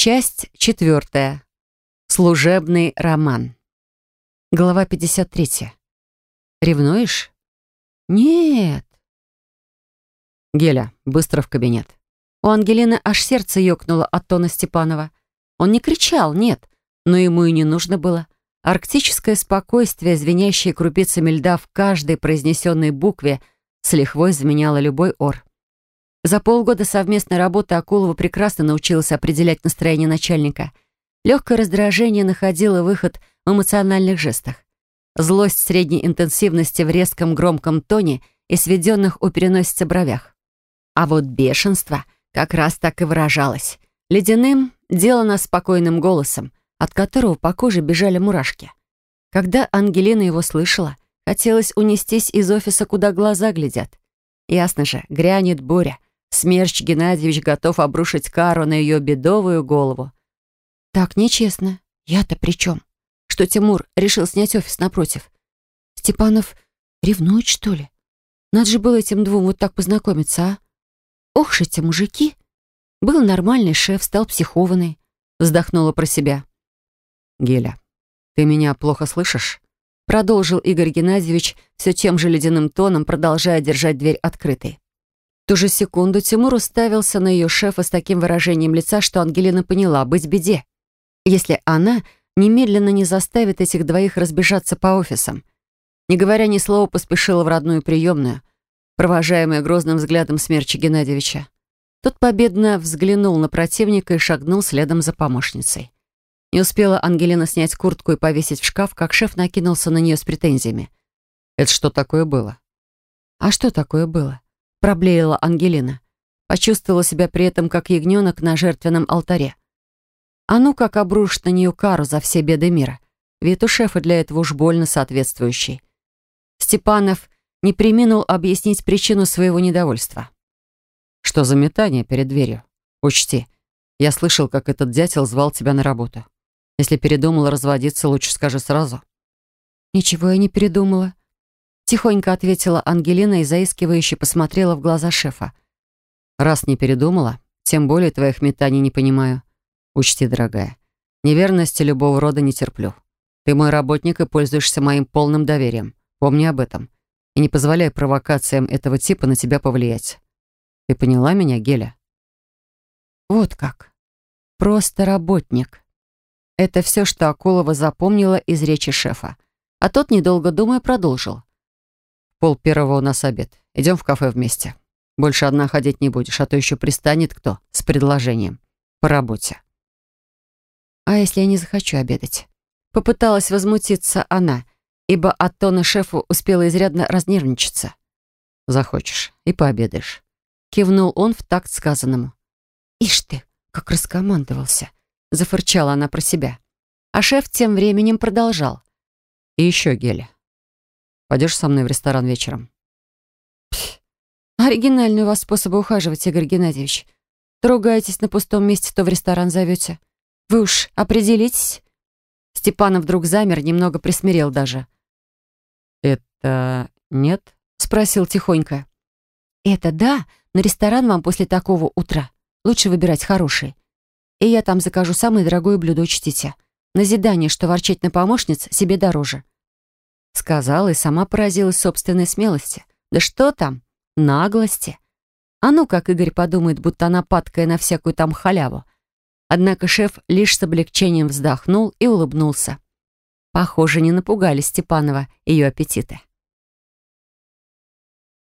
Часть четвертая. Служебный роман. Глава 53. Ревнуешь? Нет. Геля, быстро в кабинет. У Ангелины аж сердце ёкнуло от тона Степанова. Он не кричал, нет, но ему и не нужно было. Арктическое спокойствие, звенящее крупицами льда в каждой произнесенной букве, с лихвой заменяло любой ор. За полгода совместной работы Акулова прекрасно научилась определять настроение начальника. Легкое раздражение находило выход в эмоциональных жестах. Злость средней интенсивности в резком громком тоне и сведенных у переносицы бровях. А вот бешенство как раз так и выражалось. Ледяным, делано спокойным голосом, от которого по коже бежали мурашки. Когда Ангелина его слышала, хотелось унестись из офиса, куда глаза глядят. Ясно же, грянет буря. Смерч Геннадьевич готов обрушить кару на ее бедовую голову. Так нечестно. Я-то при чем? Что Тимур решил снять офис напротив? Степанов ревнует, что ли? Надо же было этим двум вот так познакомиться, а? Ох ж эти мужики! Был нормальный шеф, стал психованный. Вздохнула про себя. «Геля, ты меня плохо слышишь?» Продолжил Игорь Геннадьевич все тем же ледяным тоном, продолжая держать дверь открытой. Ту же секунду Тимур уставился на ее шефа с таким выражением лица, что Ангелина поняла — быть беде. Если она немедленно не заставит этих двоих разбежаться по офисам. Не говоря ни слова, поспешила в родную приемную, провожаемая грозным взглядом смерча Геннадьевича. Тот победно взглянул на противника и шагнул следом за помощницей. Не успела Ангелина снять куртку и повесить в шкаф, как шеф накинулся на нее с претензиями. «Это что такое было?» «А что такое было?» — проблеяла Ангелина. Почувствовала себя при этом, как ягненок на жертвенном алтаре. А ну как обрушит на нее кару за все беды мира. Вид у шефа для этого уж больно соответствующий. Степанов не приминул объяснить причину своего недовольства. «Что за метание перед дверью? Учти, я слышал, как этот дятел звал тебя на работу. Если передумала разводиться, лучше скажи сразу». «Ничего я не передумала», — тихонько ответила Ангелина и заискивающе посмотрела в глаза шефа. «Раз не передумала, тем более твоих метаний не понимаю. Учти, дорогая, неверности любого рода не терплю. Ты мой работник и пользуешься моим полным доверием. Помни об этом. И не позволяй провокациям этого типа на тебя повлиять. Ты поняла меня, Геля?» «Вот как. Просто работник». Это все, что Акулова запомнила из речи шефа. А тот, недолго думая, продолжил. «Пол первого у нас обед. Идем в кафе вместе. Больше одна ходить не будешь, а то еще пристанет кто с предложением. По работе». «А если я не захочу обедать?» Попыталась возмутиться она, ибо от тона шефу успела изрядно разнервничаться. «Захочешь и пообедаешь», — кивнул он в такт сказанному. «Ишь ты, как раскомандовался!» — зафырчала она про себя. А шеф тем временем продолжал. «И еще, Геля, пойдешь со мной в ресторан вечером?» Пф, оригинальный у вас способ ухаживать, Игорь Геннадьевич. Трогаетесь на пустом месте, то в ресторан зовете. Вы уж определитесь?» Степанов вдруг замер, немного присмирел даже. «Это нет?» — спросил тихонько. «Это да, но ресторан вам после такого утра. Лучше выбирать хороший. И я там закажу самое дорогое блюдо, учтите. Назидание, что ворчать на помощниц, себе дороже». Сказала и сама поразилась собственной смелости. Да что там? Наглости. А ну, как Игорь подумает, будто она падкая на всякую там халяву. Однако шеф лишь с облегчением вздохнул и улыбнулся. Похоже, не напугали Степанова ее аппетиты.